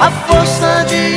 a força de